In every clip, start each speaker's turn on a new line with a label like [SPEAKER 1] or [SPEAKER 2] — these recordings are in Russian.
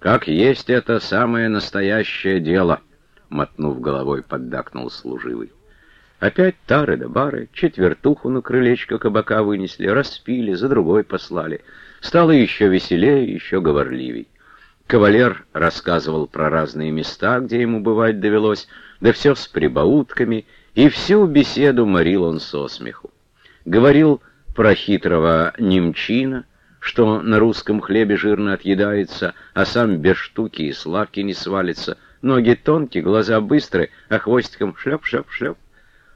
[SPEAKER 1] Как есть это самое настоящее дело, мотнув головой, поддакнул служивый. Опять тары да бары, четвертуху на крылечко кабака вынесли, распили, за другой послали. Стало еще веселее, еще говорливей. Кавалер рассказывал про разные места, где ему бывать довелось, да все с прибаутками, и всю беседу морил он со смеху. Говорил про хитрого немчина, что на русском хлебе жирно отъедается, а сам без штуки и славки не свалится. Ноги тонкие, глаза быстрые, а хвостиком шлеп-шлеп-шлеп.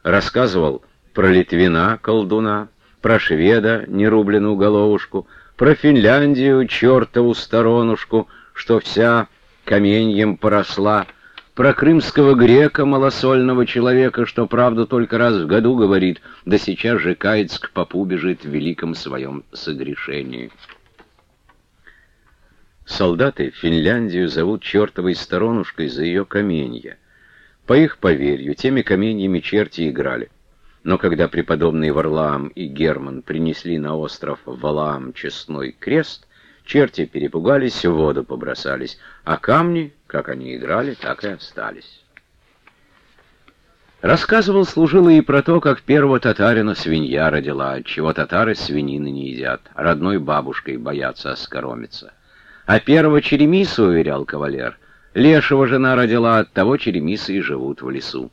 [SPEAKER 1] Рассказывал про Литвина, колдуна, про шведа, нерубленную головушку, про Финляндию, чертову сторонушку, что вся каменьем поросла, про крымского грека, малосольного человека, что правду только раз в году говорит, да сейчас же кается к попу бежит в великом своем согрешении. Солдаты Финляндию зовут чертовой сторонушкой за ее каменья. По их поверью, теми каменьями черти играли. Но когда преподобные Варлаам и Герман принесли на остров Валаам честной крест — Черти перепугались, в воду побросались, а камни, как они играли, так и остались. Рассказывал служилый и про то, как первого татарина свинья родила, чего татары свинины не едят, родной бабушкой боятся оскоромиться. А первого черемису, уверял кавалер, лешего жена родила, от того черемисы и живут в лесу.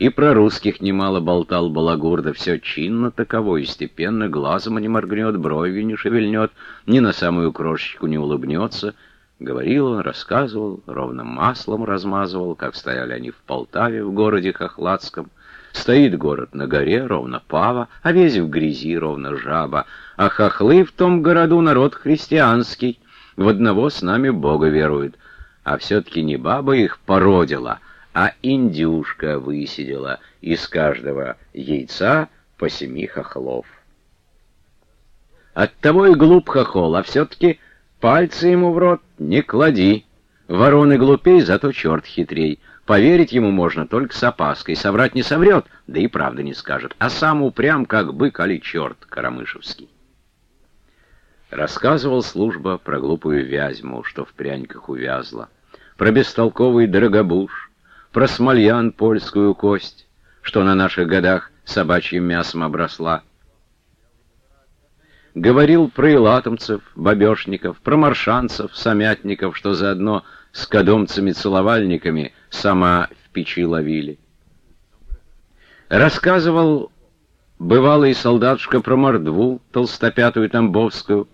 [SPEAKER 1] И про русских немало болтал Балагур, да все чинно таково, и степенно глазом не моргнет, бровью не шевельнет, ни на самую крошечку не улыбнется. Говорил рассказывал, ровно маслом размазывал, как стояли они в Полтаве, в городе Хохладском. Стоит город на горе, ровно пава, а весь в грязи, ровно жаба. А хохлы в том городу народ христианский, в одного с нами Бога верует. А все-таки не баба их породила, — а индюшка высидела из каждого яйца по семи хохлов. Оттого и глуп хохол, а все-таки пальцы ему в рот не клади. Вороны глупей, зато черт хитрей. Поверить ему можно только с опаской, соврать не соврет, да и правда не скажет, а сам упрям, как бык али черт Карамышевский. Рассказывал служба про глупую вязьму, что в пряниках увязла, про бестолковый дорогобуш, про смольян польскую кость, что на наших годах собачьим мясом обросла. Говорил про илатомцев, бабешников, про маршанцев, самятников, что заодно с кодомцами-целовальниками сама в печи ловили. Рассказывал бывалый солдатушка про мордву, толстопятую тамбовскую,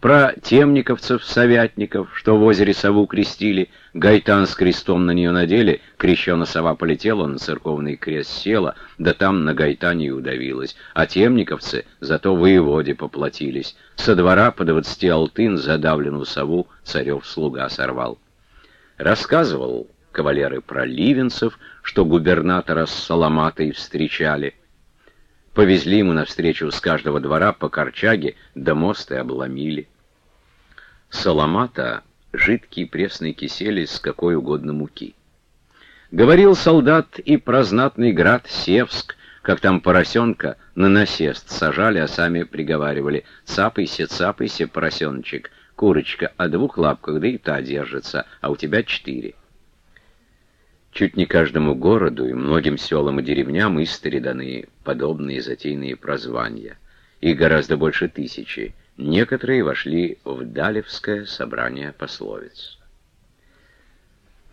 [SPEAKER 1] про темниковцев-советников, что в озере сову крестили, гайтан с крестом на нее надели, крещена сова полетела, на церковный крест села, да там на гайтане и удавилась, а темниковцы зато воеводе поплатились. Со двора по двадцати алтын задавленную сову царев слуга сорвал. Рассказывал кавалеры про ливенцев, что губернатора с Саламатой встречали, Повезли ему навстречу с каждого двора по корчаге, да мосты обломили. Соломата — жидкий пресный кисель из какой угодно муки. Говорил солдат и про знатный град Севск, как там поросенка на насест сажали, а сами приговаривали «Цапайся, цапайся, поросеночек, курочка о двух лапках, да и та держится, а у тебя четыре». Чуть не каждому городу и многим селам и деревням истори даны подобные затейные прозвания. Их гораздо больше тысячи. Некоторые вошли в Далевское собрание пословиц.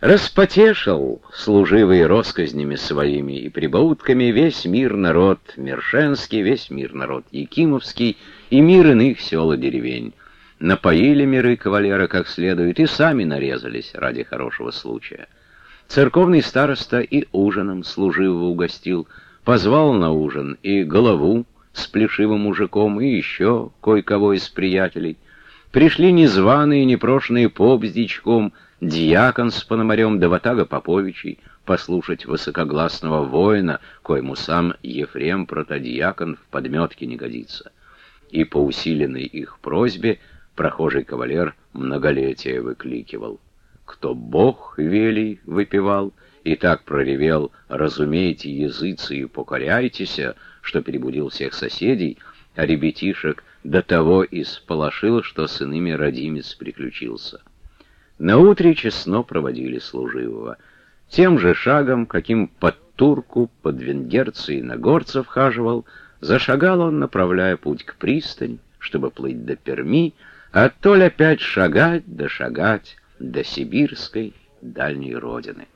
[SPEAKER 1] Распотешил, служивый росказнями своими и прибаутками, весь мир народ Мершенский, весь мир народ Якимовский и мир иных сел и деревень. Напоили миры кавалера как следует и сами нарезались ради хорошего случая. Церковный староста и ужином служивого угостил, позвал на ужин и голову с плешивым мужиком, и еще кое-кого из приятелей. Пришли незваные, непрошенные поп с дичком, дьякон с пономарем Даватага Поповичей, послушать высокогласного воина, коему сам Ефрем протодиакон в подметке не годится. И по усиленной их просьбе прохожий кавалер многолетие выкликивал кто Бог велий выпивал, и так проревел «разумейте языцы и покоряйтеся», что перебудил всех соседей, а ребятишек до того исполошил, что с иными родимец приключился. На утре честно проводили служивого. Тем же шагом, каким под турку, под венгерцы и нагорцев хаживал, зашагал он, направляя путь к пристани, чтобы плыть до Перми, а то ли опять шагать да шагать до сибирской дальней родины.